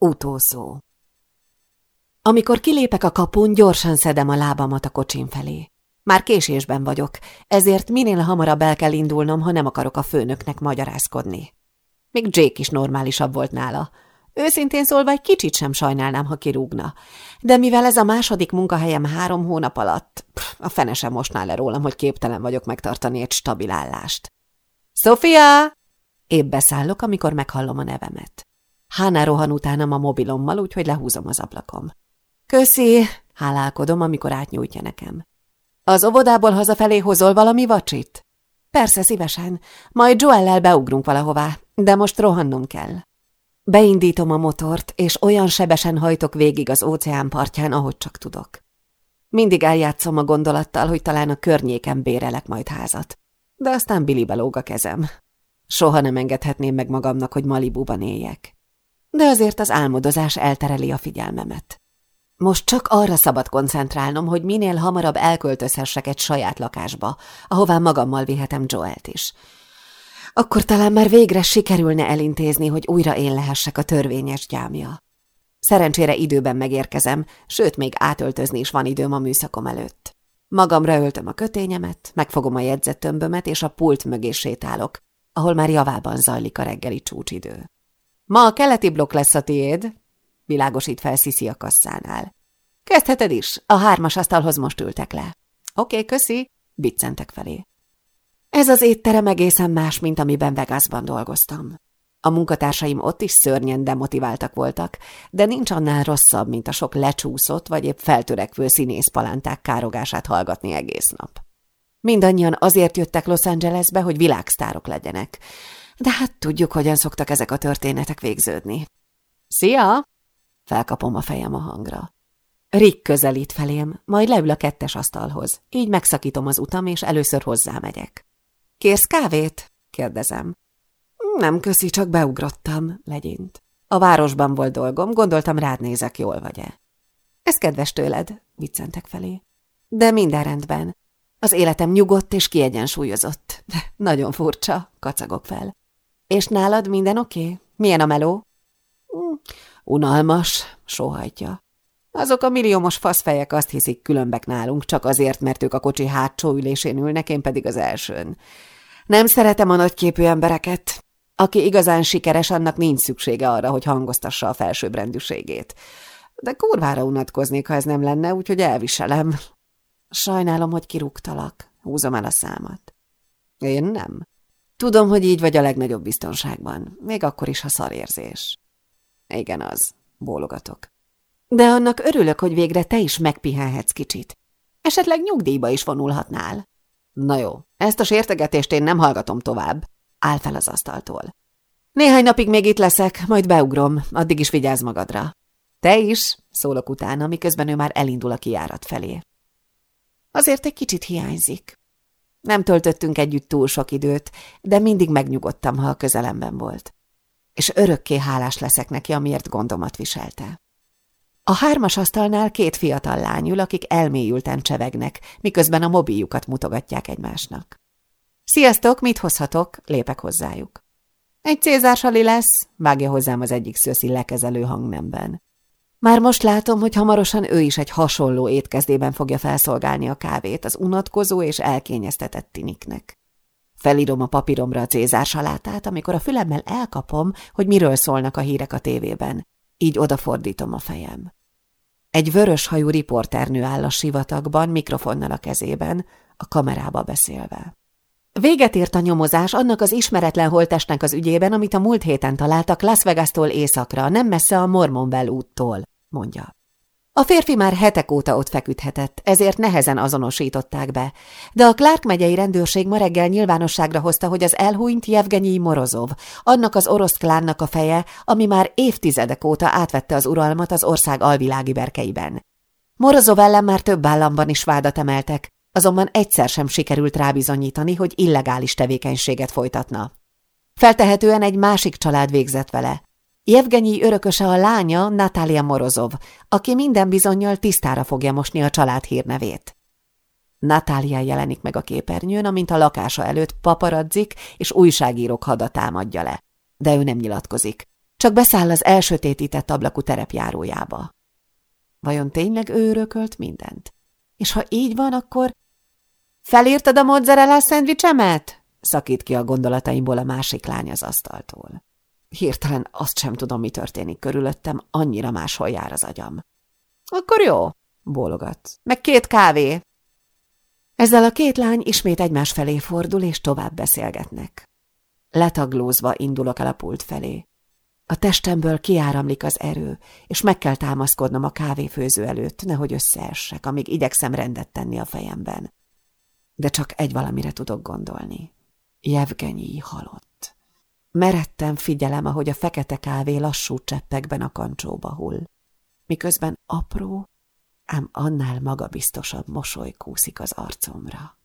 Utószó Amikor kilépek a kapun, gyorsan szedem a lábamat a kocsim felé. Már késésben vagyok, ezért minél hamarabb el kell indulnom, ha nem akarok a főnöknek magyarázkodni. Még Jake is normálisabb volt nála. Őszintén szólva egy kicsit sem sajnálnám, ha kirúgna. De mivel ez a második munkahelyem három hónap alatt, pff, a fene sem mostná le rólam, hogy képtelen vagyok megtartani egy stabil állást. – Sofia! Épp beszállok, amikor meghallom a nevemet. Hána rohan utánam a mobilommal, úgyhogy lehúzom az ablakom. Köszi, hálálkodom, amikor átnyújtja nekem. Az óvodából hazafelé hozol valami vacsit? Persze, szívesen. Majd Joellel beugrunk valahová, de most rohannom kell. Beindítom a motort, és olyan sebesen hajtok végig az óceán partján, ahogy csak tudok. Mindig eljátszom a gondolattal, hogy talán a környéken bérelek majd házat. De aztán Billy belóg a kezem. Soha nem engedhetném meg magamnak, hogy Malibuban éljek de azért az álmodozás eltereli a figyelmemet. Most csak arra szabad koncentrálnom, hogy minél hamarabb elköltözhessek egy saját lakásba, ahová magammal vihetem Joelt is. Akkor talán már végre sikerülne elintézni, hogy újra én lehessek a törvényes gyámja. Szerencsére időben megérkezem, sőt, még átöltözni is van időm a műszakom előtt. Magamra öltöm a kötényemet, megfogom a jegyzettömbömet, és a pult mögé sétálok, ahol már javában zajlik a reggeli csúcsidő. Ma a keleti blokk lesz a tiéd, világosít fel Sziszi a kasszánál. Kezdheted is, a hármas asztalhoz most ültek le. Oké, okay, köszi, biccentek felé. Ez az étterem egészen más, mint amiben Vegasban dolgoztam. A munkatársaim ott is szörnyen demotiváltak voltak, de nincs annál rosszabb, mint a sok lecsúszott vagy épp feltörekvő színészpalánták károgását hallgatni egész nap. Mindannyian azért jöttek Los Angelesbe, hogy világsztárok legyenek, de hát tudjuk, hogyan szoktak ezek a történetek végződni. Szia! Felkapom a fejem a hangra. Rick közelít felém, majd leül a kettes asztalhoz. Így megszakítom az utam, és először hozzámegyek. Kérsz kávét? kérdezem. Nem köszi, csak beugrottam, legyint. A városban volt dolgom, gondoltam rád nézek, jól vagy-e. Ez kedves tőled, viccentek felé. De minden rendben. Az életem nyugodt és kiegyensúlyozott. Nagyon furcsa, kacagok fel. És nálad minden oké? Okay? Milyen a meló? Mm, unalmas, sóhajtja. Azok a milliómos faszfejek azt hiszik különbek nálunk, csak azért, mert ők a kocsi hátsó ülésén ülnek, én pedig az elsőn. Nem szeretem a nagyképű embereket. Aki igazán sikeres, annak nincs szüksége arra, hogy hangoztassa a felsőbbrendűségét. De kurvára unatkoznék, ha ez nem lenne, úgyhogy elviselem. Sajnálom, hogy kirúgtalak. Húzom el a számat. Én nem. Tudom, hogy így vagy a legnagyobb biztonságban, még akkor is, ha szarérzés. Igen, az. Bólogatok. De annak örülök, hogy végre te is megpihenhetsz kicsit. Esetleg nyugdíjba is vonulhatnál. Na jó, ezt a sértegetést én nem hallgatom tovább. Áll fel az asztaltól. Néhány napig még itt leszek, majd beugrom, addig is vigyázz magadra. Te is, szólok utána, miközben ő már elindul a kijárat felé. Azért egy kicsit hiányzik. Nem töltöttünk együtt túl sok időt, de mindig megnyugodtam, ha a közelemben volt. És örökké hálás leszek neki, amiért gondomat viselte. A hármas asztalnál két fiatal lány ül, akik elmélyülten csevegnek, miközben a mobiljukat mutogatják egymásnak. Sziasztok, mit hozhatok? Lépek hozzájuk. Egy cézársali lesz, vágja hozzám az egyik szőszi lekezelő hangnemben. Már most látom, hogy hamarosan ő is egy hasonló étkezdében fogja felszolgálni a kávét az unatkozó és elkényeztetett tiniknek. Felírom a papíromra a cézár salátát, amikor a fülemmel elkapom, hogy miről szólnak a hírek a tévében. Így odafordítom a fejem. Egy vörös hajú riporternő áll a sivatagban, mikrofonnal a kezében, a kamerába beszélve. Véget ért a nyomozás annak az ismeretlen holtestnek az ügyében, amit a múlt héten találtak Las Vegas-tól északra, nem messze a Mormonbell úttól, mondja. A férfi már hetek óta ott feküdhetett, ezért nehezen azonosították be, de a Clark megyei rendőrség ma reggel nyilvánosságra hozta, hogy az elhúnyt Jevgenyi Morozov, annak az orosz klánnak a feje, ami már évtizedek óta átvette az uralmat az ország alvilági berkeiben. Morozov ellen már több államban is vádat emeltek, azonban egyszer sem sikerült rábizonyítani, hogy illegális tevékenységet folytatna. Feltehetően egy másik család végzett vele. Jevgenyi örököse a lánya Natália Morozov, aki minden bizonyal tisztára fogja mosni a család hírnevét. Natália jelenik meg a képernyőn, amint a lakása előtt paparadzik és újságírók hada támadja le. De ő nem nyilatkozik. csak beszáll az elsötétített ablakú terepjárójába. Vajon tényleg ő örökölt mindent? És ha így van, akkor... Felírtad a mozzarella szendvicsemet? Szakít ki a gondolataimból a másik lány az asztaltól. Hirtelen azt sem tudom, mi történik körülöttem, annyira máshol jár az agyam. Akkor jó, bólogat. Meg két kávé. Ezzel a két lány ismét egymás felé fordul, és tovább beszélgetnek. Letaglózva indulok el a pult felé. A testemből kiáramlik az erő, és meg kell támaszkodnom a kávéfőző előtt, nehogy összeessek, amíg igyekszem rendet tenni a fejemben. De csak egy valamire tudok gondolni. Jevgenyi halott. Meretten figyelem, ahogy a fekete kávé lassú cseppekben a kancsóba hull, miközben apró, ám annál magabiztosabb mosoly kúszik az arcomra.